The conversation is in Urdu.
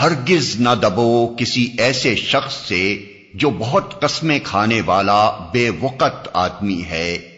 ہرگز نہ دبو کسی ایسے شخص سے جو بہت قسمیں کھانے والا بے وقت آدمی ہے۔